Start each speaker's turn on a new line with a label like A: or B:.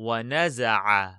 A: ونزع.